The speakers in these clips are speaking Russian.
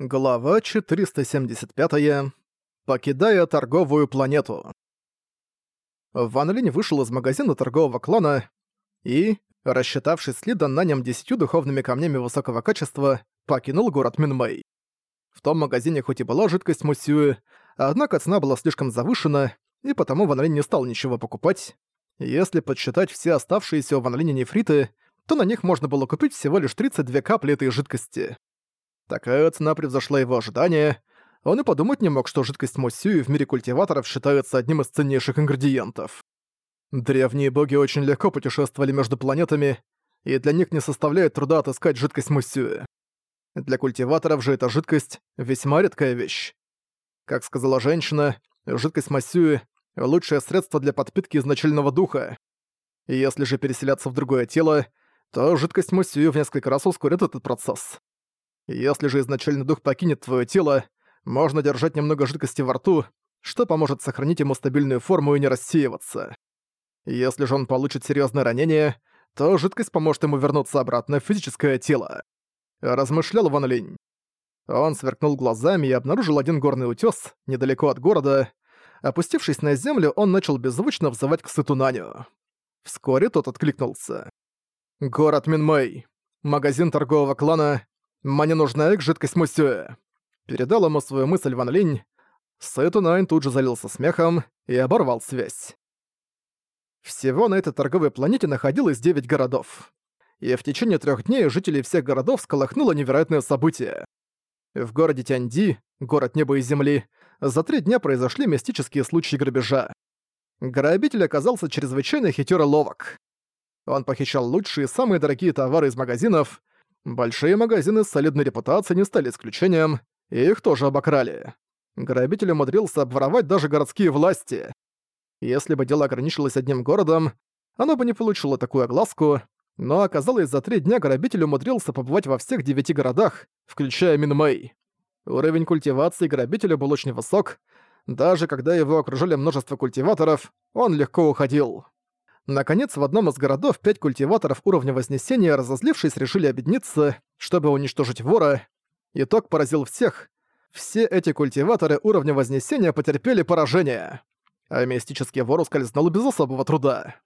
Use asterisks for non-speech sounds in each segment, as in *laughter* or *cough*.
Глава 475. Покидая торговую планету. Ван Линь вышел из магазина торгового клана и, рассчитавшись с Лидан на нем десятью духовными камнями высокого качества, покинул город Минмэй. В том магазине хоть и была жидкость Мусюэ, однако цена была слишком завышена, и потому Ван Линь не стал ничего покупать. Если подсчитать все оставшиеся у Ван Линя нефриты, то на них можно было купить всего лишь 32 капли этой жидкости. Такая цена превзошла его ожидания. Он и подумать не мог, что жидкость Мосюи в мире культиваторов считается одним из ценнейших ингредиентов. Древние боги очень легко путешествовали между планетами, и для них не составляет труда отыскать жидкость Мусюи. Для культиваторов же эта жидкость — весьма редкая вещь. Как сказала женщина, жидкость Масюи — лучшее средство для подпитки изначального духа. Если же переселяться в другое тело, то жидкость Масюи в несколько раз ускорит этот процесс. Если же изначальный дух покинет твое тело, можно держать немного жидкости во рту, что поможет сохранить ему стабильную форму и не рассеиваться. Если же он получит серьезное ранение, то жидкость поможет ему вернуться обратно в физическое тело. Размышлял Ван Линь. Он сверкнул глазами и обнаружил один горный утес недалеко от города. Опустившись на землю, он начал беззвучно взывать к Сытунаню. Вскоре тот откликнулся. «Город Минмэй. Магазин торгового клана. «Мне нужна их жидкость Мусюэ!» Передал ему свою мысль Ван Линь. Сэтунайн тут же залился смехом и оборвал связь. Всего на этой торговой планете находилось 9 городов. И в течение трех дней жителей всех городов сколыхнуло невероятное событие. В городе Тяньди, город неба и земли, за три дня произошли мистические случаи грабежа. Грабитель оказался чрезвычайно хитер и ловок. Он похищал лучшие и самые дорогие товары из магазинов, Большие магазины с солидной репутацией не стали исключением, и их тоже обокрали. Грабитель умудрился обворовать даже городские власти. Если бы дело ограничилось одним городом, оно бы не получило такую огласку, но оказалось, за три дня грабитель умудрился побывать во всех девяти городах, включая Минмэй. Уровень культивации грабителя был очень высок, даже когда его окружали множество культиваторов, он легко уходил. Наконец, в одном из городов пять культиваторов уровня Вознесения, разозлившись, решили объединиться, чтобы уничтожить вора. Итог поразил всех. Все эти культиваторы уровня Вознесения потерпели поражение. А мистический вор ускользнул без особого труда.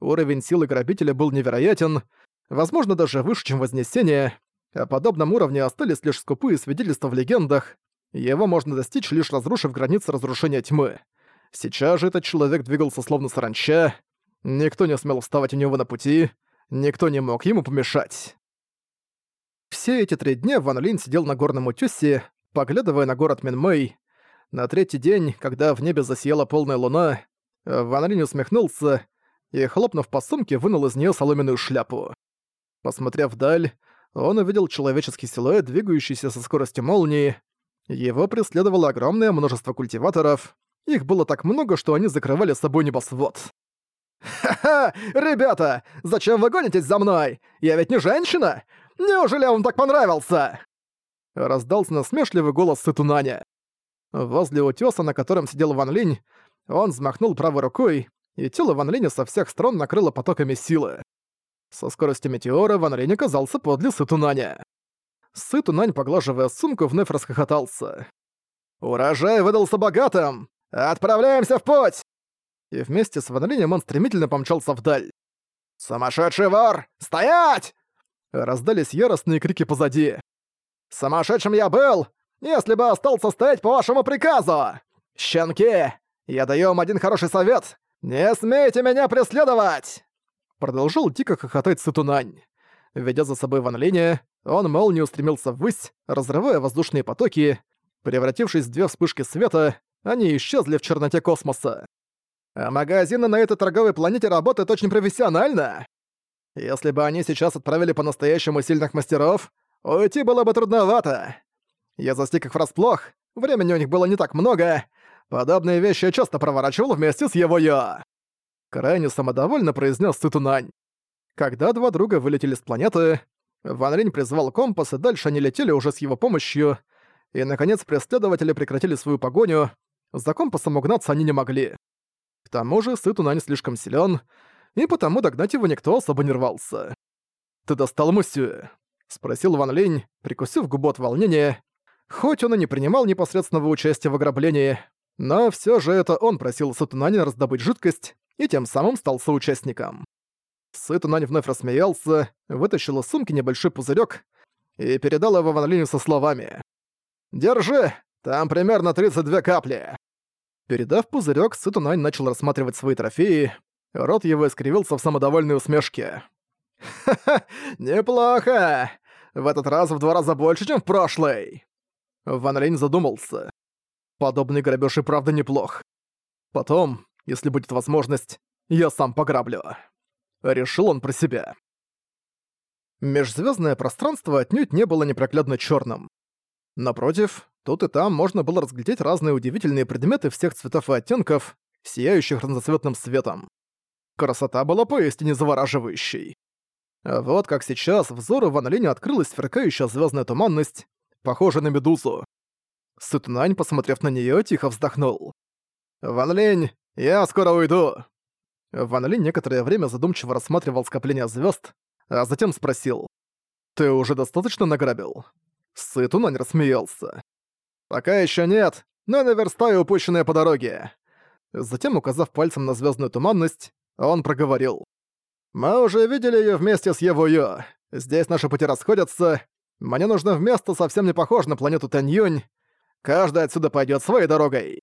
Уровень силы грабителя был невероятен, возможно, даже выше, чем Вознесение. О подобном уровне остались лишь скупые свидетельства в легендах. Его можно достичь, лишь разрушив границы разрушения тьмы. Сейчас же этот человек двигался словно саранча, Никто не смел вставать у него на пути, никто не мог ему помешать. Все эти три дня Ван Линь сидел на горном утёсе, поглядывая на город Минмэй. На третий день, когда в небе засияла полная луна, Ван Линь усмехнулся и, хлопнув по сумке, вынул из неё соломенную шляпу. Посмотрев вдаль, он увидел человеческий силуэт, двигающийся со скоростью молнии. Его преследовало огромное множество культиваторов. Их было так много, что они закрывали собой небосвод. «Ха-ха! *laughs* Ребята, зачем вы гонитесь за мной? Я ведь не женщина! Неужели я вам так понравился?» Раздался насмешливый голос Сытунаня. Возле утёса, на котором сидел Ван Линь, он взмахнул правой рукой, и тело Ван Линя со всех сторон накрыло потоками силы. Со скоростью метеора Ван Линь оказался подле Сытунаня. Сытунань, поглаживая сумку, вновь расхохотался. «Урожай выдался богатым! Отправляемся в путь!» И вместе с Ван он стремительно помчался вдаль. «Сумасшедший вор! Стоять!» Раздались яростные крики позади. «Сумасшедшим я был, если бы остался стоять по вашему приказу! Щенки, я даю вам один хороший совет! Не смейте меня преследовать!» Продолжил дико хохотать Сутунань. Ведя за собой Ван Линя, он молнией устремился ввысь, разрывая воздушные потоки. Превратившись в две вспышки света, они исчезли в черноте космоса. А магазины на этой торговой планете работают очень профессионально. Если бы они сейчас отправили по-настоящему сильных мастеров, уйти было бы трудновато. Я застиг их врасплох, времени у них было не так много. Подобные вещи я часто проворачивал вместе с его я. Крайне самодовольно произнес Цитунань. Когда два друга вылетели с планеты, Ван Линь призвал компас, и дальше они летели уже с его помощью, и, наконец, преследователи прекратили свою погоню, за компасом угнаться они не могли. К тому же Сытуна не слишком силен, и потому догнать его никто особо не рвался. «Ты достал Мусю?» — спросил Ван Линь, прикусив губу от волнения. Хоть он и не принимал непосредственного участия в ограблении, но все же это он просил Сатунани раздобыть жидкость и тем самым стал соучастником. Сытунань вновь рассмеялся, вытащил из сумки небольшой пузырек и передал его Ван Линю со словами. «Держи, там примерно 32 капли». Передав пузырек, Сытунань начал рассматривать свои трофеи, рот его искривился в самодовольной усмешке. «Ха-ха, неплохо! В этот раз в два раза больше, чем в прошлый!» Ван Линь задумался. Подобный грабеж и правда неплох. Потом, если будет возможность, я сам пограблю. Решил он про себя. Межзвездное пространство отнюдь не было непроглядно черным. Напротив, тут и там можно было разглядеть разные удивительные предметы всех цветов и оттенков, сияющих разноцветным светом. Красота была поистине завораживающей. А вот как сейчас взору Ван Линя открылась сверкающая звездная туманность, похожая на медузу. Сытунань, посмотрев на нее, тихо вздохнул. «Ван Линь, я скоро уйду!» Ван Линь некоторое время задумчиво рассматривал скопление звезд, а затем спросил. «Ты уже достаточно награбил?» Сытунань рассмеялся. «Пока еще нет, но наверстаю упущенное по дороге». Затем, указав пальцем на звездную туманность, он проговорил. «Мы уже видели ее вместе с Евою. Здесь наши пути расходятся. Мне нужно в место совсем не похоже на планету Таньюнь. Каждый отсюда пойдет своей дорогой».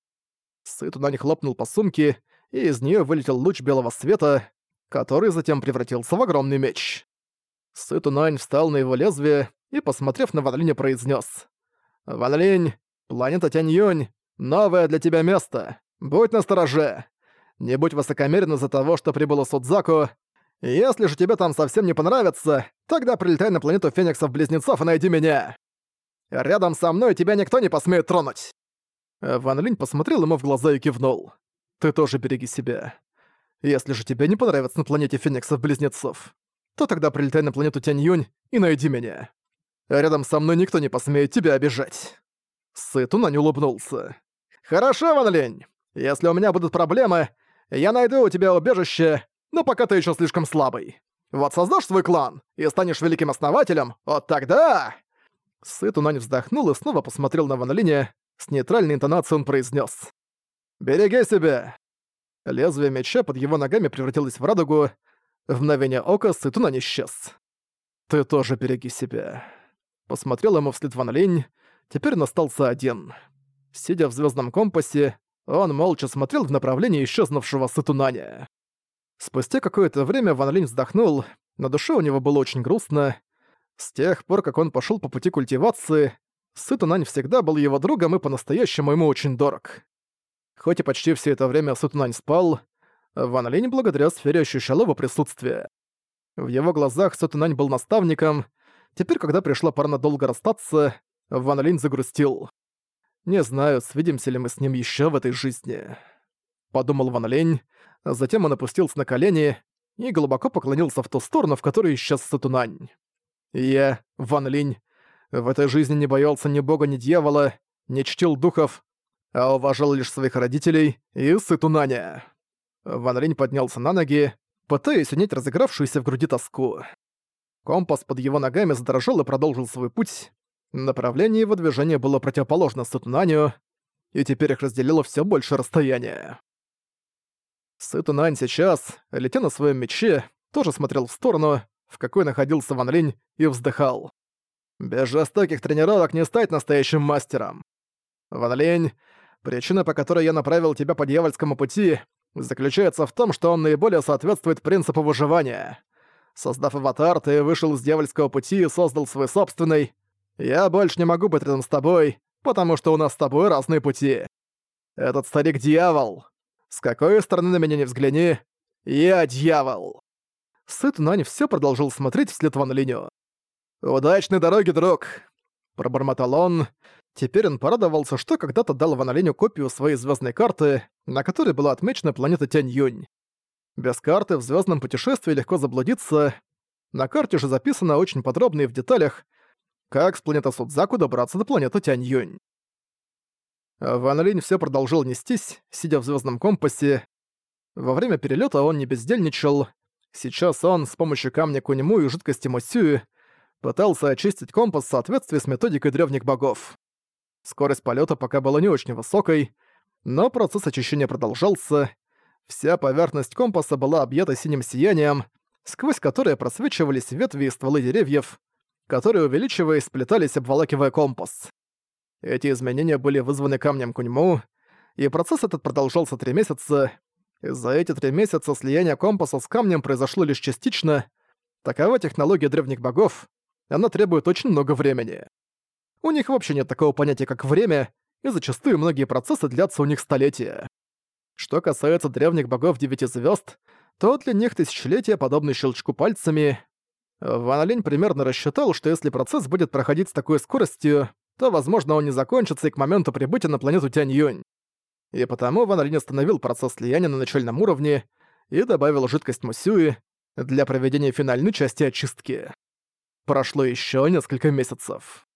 Сытунань хлопнул по сумке, и из нее вылетел луч белого света, который затем превратился в огромный меч. Сытунань встал на его лезвие и, посмотрев на Ван Линя, произнес: «Ван Линь, планета Тянь-Юнь, новое для тебя место. Будь настороже. Не будь высокомерен из-за того, что прибыла Судзаку. Если же тебе там совсем не понравится, тогда прилетай на планету Фениксов-Близнецов и найди меня. Рядом со мной тебя никто не посмеет тронуть». Ван Линь посмотрел ему в глаза и кивнул. Ты тоже береги себя. Если же тебе не понравится на планете Фениксов-близнецов, то тогда прилетай на планету Тянь-Юнь и найди меня. Рядом со мной никто не посмеет тебя обижать». Сытуна не улыбнулся. «Хорошо, Ван Лень. Если у меня будут проблемы, я найду у тебя убежище, но пока ты еще слишком слабый. Вот создашь свой клан и станешь великим основателем, вот тогда...» Сытунань вздохнул и снова посмотрел на Ван Линя. С нейтральной интонацией он произнес: «Береги себя!» Лезвие меча под его ногами превратилось в радугу. В мгновение ока Сытуна не исчез. «Ты тоже береги себя». Посмотрел ему вслед Ван Линь. Теперь настался один. Сидя в звездном компасе, он молча смотрел в направлении исчезнувшего Сытунаня. Спустя какое-то время Ван Линь вздохнул, на душе у него было очень грустно. С тех пор, как он пошел по пути культивации, Сытунань всегда был его другом и по-настоящему ему очень дорог. Хоть и почти все это время Сутунань спал, Ван Линь благодаря сфере ощущал его присутствие. В его глазах Сутунань был наставником, теперь, когда пришла пора надолго расстаться, Ван Линь загрустил. «Не знаю, свидимся ли мы с ним еще в этой жизни», — подумал Ван Линь, затем он опустился на колени и глубоко поклонился в ту сторону, в которой исчез Сатунань. «Я, Ван Линь, в этой жизни не боялся ни бога, ни дьявола, не чтил духов, а уважал лишь своих родителей и Сытунаня. Ван Линь поднялся на ноги, пытаясь унять разыгравшуюся в груди тоску. Компас под его ногами задрожал и продолжил свой путь. Направление его движения было противоположно Сытунаню, и теперь их разделило все больше расстояния. Сытунань сейчас, летя на своем мече, тоже смотрел в сторону, в какой находился Ван Линь, и вздыхал. «Без жестоких тренировок не стать настоящим мастером. Ван Линь, Причина, по которой я направил тебя по дьявольскому пути, заключается в том, что он наиболее соответствует принципу выживания. Создав аватар, ты вышел из дьявольского пути и создал свой собственный. Я больше не могу быть рядом с тобой, потому что у нас с тобой разные пути. Этот старик — дьявол. С какой стороны на меня не взгляни, я дьявол. Сыт Нань все продолжил смотреть вслед Ван Линю. «Удачной дороги, друг!» Пробормотал он, Теперь он порадовался, что когда-то дал Ван Оленю копию своей звездной карты, на которой была отмечена планета Тянь-Юнь. Без карты в звездном путешествии легко заблудиться. На карте же записано очень подробно и в деталях, как с планеты Судзаку добраться до планеты Тянь-Юнь. Ван Линь все продолжил нестись, сидя в звездном компасе. Во время перелета он не бездельничал. Сейчас он с помощью камня Куньму и жидкости Мосюи пытался очистить компас в соответствии с методикой древних богов. Скорость полета пока была не очень высокой, но процесс очищения продолжался. Вся поверхность компаса была объята синим сиянием, сквозь которое просвечивались ветви и стволы деревьев, которые, увеличиваясь, сплетались, обволакивая компас. Эти изменения были вызваны камнем Куньму, и процесс этот продолжался три месяца. За эти три месяца слияние компаса с камнем произошло лишь частично. Такова технология древних богов. Она требует очень много времени. У них вообще нет такого понятия, как время, и зачастую многие процессы длятся у них столетия. Что касается древних богов Девяти Звезд, то для них тысячелетия подобны щелчку пальцами. Ван Линь примерно рассчитал, что если процесс будет проходить с такой скоростью, то, возможно, он не закончится и к моменту прибытия на планету Тянь-Юнь. И потому Ван Линь остановил процесс слияния на начальном уровне и добавил жидкость Мусюи для проведения финальной части очистки. Прошло еще несколько месяцев.